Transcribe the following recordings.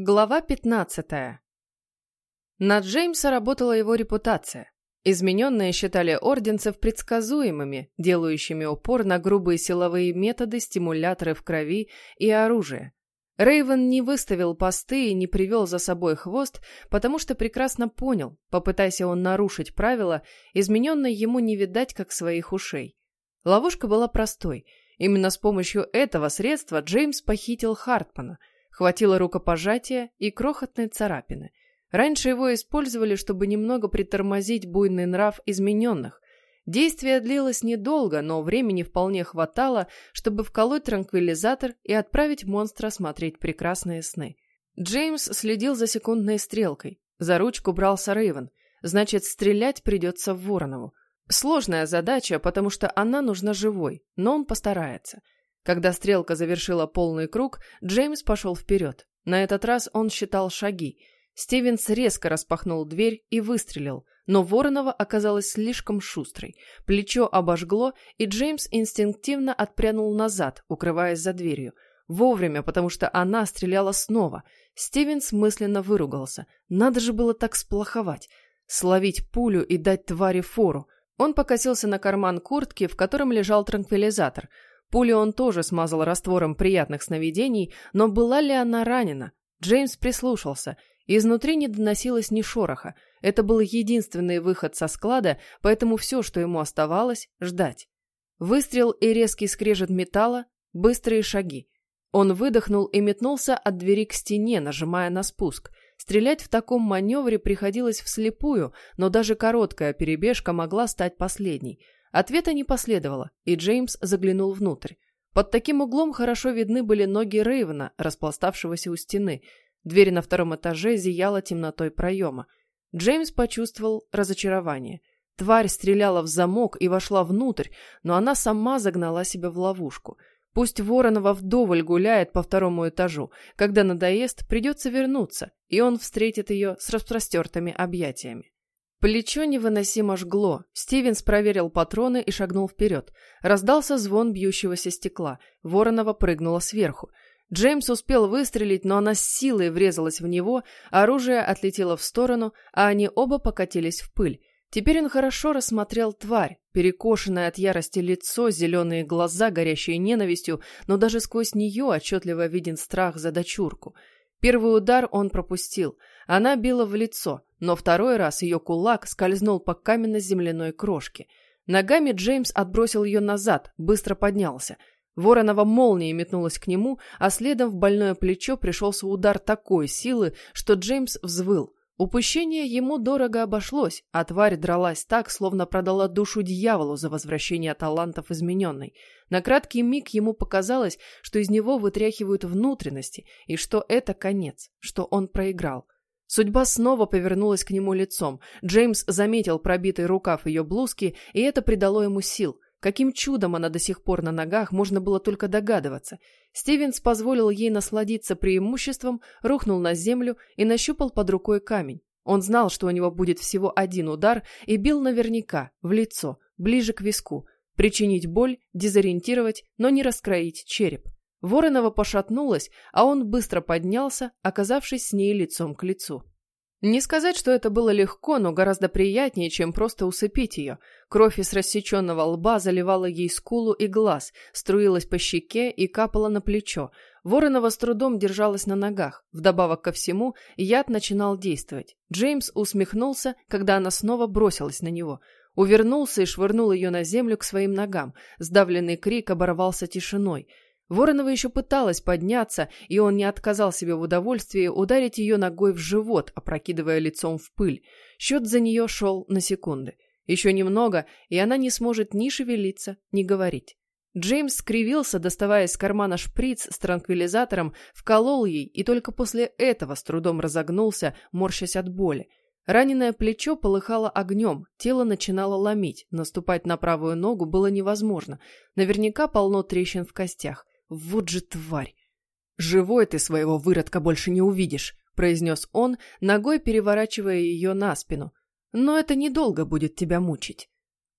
Глава 15. На Джеймса работала его репутация. Измененные считали орденцев предсказуемыми, делающими упор на грубые силовые методы, стимуляторы в крови и оружие. Рейвен не выставил посты и не привел за собой хвост, потому что прекрасно понял, попытайся он нарушить правила, измененной ему не видать, как своих ушей. Ловушка была простой. Именно с помощью этого средства Джеймс похитил Хартмана – Хватило рукопожатия и крохотной царапины. Раньше его использовали, чтобы немного притормозить буйный нрав измененных. Действие длилось недолго, но времени вполне хватало, чтобы вколоть транквилизатор и отправить монстра смотреть прекрасные сны. Джеймс следил за секундной стрелкой. За ручку брался Рейвен. Значит, стрелять придется в Воронову. Сложная задача, потому что она нужна живой, но он постарается. Когда стрелка завершила полный круг, Джеймс пошел вперед. На этот раз он считал шаги. Стивенс резко распахнул дверь и выстрелил, но Воронова оказалась слишком шустрой. Плечо обожгло, и Джеймс инстинктивно отпрянул назад, укрываясь за дверью. Вовремя, потому что она стреляла снова. Стивенс мысленно выругался. Надо же было так сплоховать. Словить пулю и дать твари фору. Он покосился на карман куртки, в котором лежал транквилизатор – Пулю он тоже смазал раствором приятных сновидений, но была ли она ранена? Джеймс прислушался. Изнутри не доносилось ни шороха. Это был единственный выход со склада, поэтому все, что ему оставалось, ждать. Выстрел и резкий скрежет металла, быстрые шаги. Он выдохнул и метнулся от двери к стене, нажимая на спуск. Стрелять в таком маневре приходилось вслепую, но даже короткая перебежка могла стать последней – Ответа не последовало, и Джеймс заглянул внутрь. Под таким углом хорошо видны были ноги Рейвена, распластавшегося у стены. Дверь на втором этаже зияла темнотой проема. Джеймс почувствовал разочарование. Тварь стреляла в замок и вошла внутрь, но она сама загнала себя в ловушку. Пусть Воронова вдоволь гуляет по второму этажу. Когда надоест, придется вернуться, и он встретит ее с распростертыми объятиями. Плечо невыносимо жгло. Стивенс проверил патроны и шагнул вперед. Раздался звон бьющегося стекла. Воронова прыгнула сверху. Джеймс успел выстрелить, но она с силой врезалась в него, оружие отлетело в сторону, а они оба покатились в пыль. Теперь он хорошо рассмотрел тварь, перекошенное от ярости лицо, зеленые глаза, горящие ненавистью, но даже сквозь нее отчетливо виден страх за дочурку. Первый удар он пропустил. Она била в лицо – но второй раз ее кулак скользнул по каменно-земляной крошке. Ногами Джеймс отбросил ее назад, быстро поднялся. Воронова молнией метнулась к нему, а следом в больное плечо пришелся удар такой силы, что Джеймс взвыл. Упущение ему дорого обошлось, а тварь дралась так, словно продала душу дьяволу за возвращение талантов измененной. На краткий миг ему показалось, что из него вытряхивают внутренности, и что это конец, что он проиграл. Судьба снова повернулась к нему лицом. Джеймс заметил пробитый рукав ее блузки, и это придало ему сил. Каким чудом она до сих пор на ногах, можно было только догадываться. Стивенс позволил ей насладиться преимуществом, рухнул на землю и нащупал под рукой камень. Он знал, что у него будет всего один удар, и бил наверняка, в лицо, ближе к виску. Причинить боль, дезориентировать, но не раскроить череп. Воронова пошатнулась, а он быстро поднялся, оказавшись с ней лицом к лицу. Не сказать, что это было легко, но гораздо приятнее, чем просто усыпить ее. Кровь из рассеченного лба заливала ей скулу и глаз, струилась по щеке и капала на плечо. Воронова с трудом держалась на ногах. Вдобавок ко всему, яд начинал действовать. Джеймс усмехнулся, когда она снова бросилась на него. Увернулся и швырнул ее на землю к своим ногам. Сдавленный крик оборвался тишиной. Воронова еще пыталась подняться, и он не отказал себе в удовольствии ударить ее ногой в живот, опрокидывая лицом в пыль. Счет за нее шел на секунды. Еще немного, и она не сможет ни шевелиться, ни говорить. Джеймс скривился, доставая из кармана шприц с транквилизатором, вколол ей и только после этого с трудом разогнулся, морщась от боли. Раненое плечо полыхало огнем, тело начинало ломить, наступать на правую ногу было невозможно. Наверняка полно трещин в костях. Вот же тварь! «Живой ты своего выродка больше не увидишь», — произнес он, ногой переворачивая ее на спину. «Но это недолго будет тебя мучить».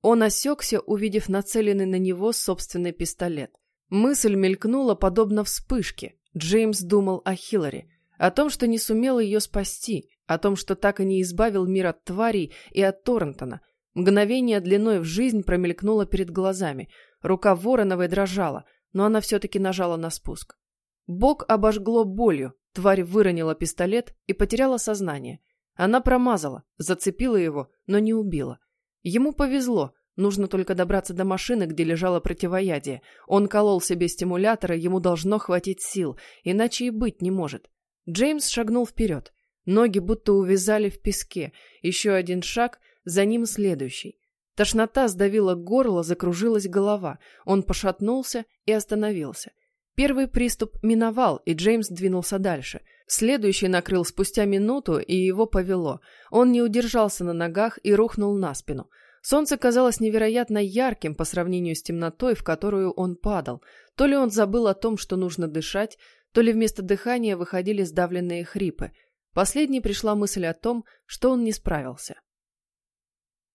Он осекся, увидев нацеленный на него собственный пистолет. Мысль мелькнула подобно вспышке. Джеймс думал о Хиллари. О том, что не сумел ее спасти, о том, что так и не избавил мир от тварей и от Торнтона. Мгновение длиной в жизнь промелькнуло перед глазами. Рука Вороновой дрожала, но она все-таки нажала на спуск. Бок обожгло болью, тварь выронила пистолет и потеряла сознание. Она промазала, зацепила его, но не убила. Ему повезло, нужно только добраться до машины, где лежало противоядие. Он колол себе стимулятор, и ему должно хватить сил, иначе и быть не может. Джеймс шагнул вперед. Ноги будто увязали в песке. Еще один шаг, за ним следующий. Тошнота сдавила горло, закружилась голова. Он пошатнулся и остановился. Первый приступ миновал, и Джеймс двинулся дальше. Следующий накрыл спустя минуту, и его повело. Он не удержался на ногах и рухнул на спину. Солнце казалось невероятно ярким по сравнению с темнотой, в которую он падал. То ли он забыл о том, что нужно дышать, то ли вместо дыхания выходили сдавленные хрипы. Последней пришла мысль о том, что он не справился.